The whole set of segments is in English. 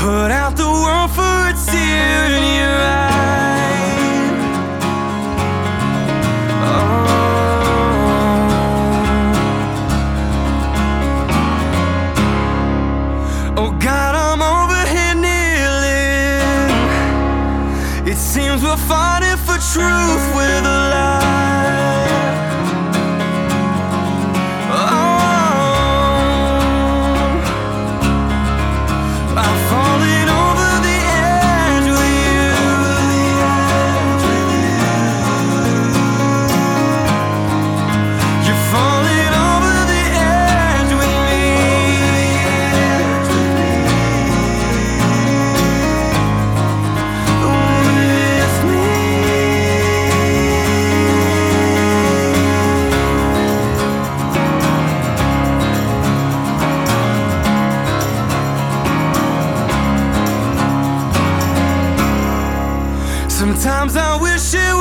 Put out the world for its your right. Oh. oh God, I'm over here kneeling. It seems we're fighting for truth with a lie. Sometimes I wish it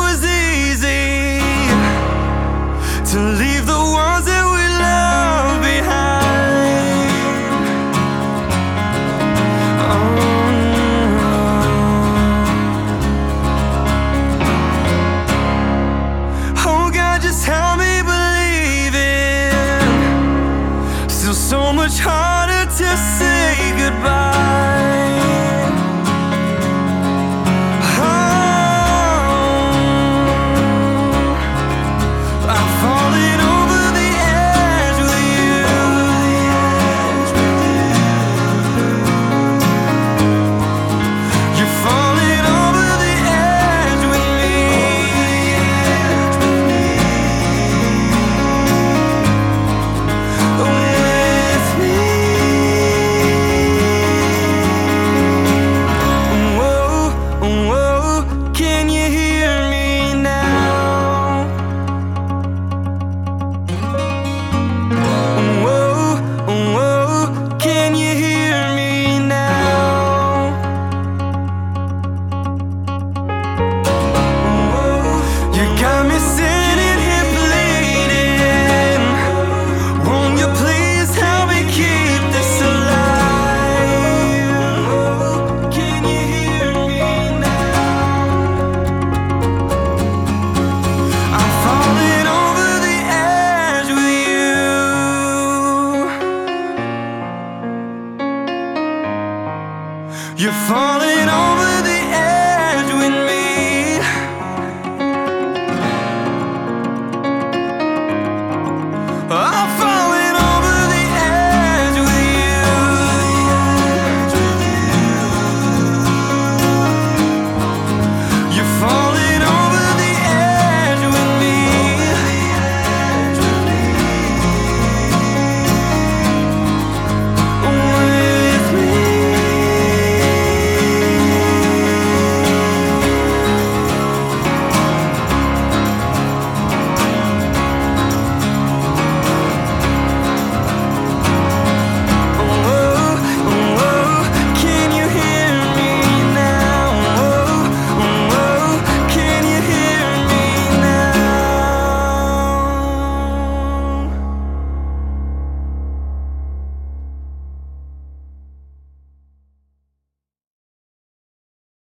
phone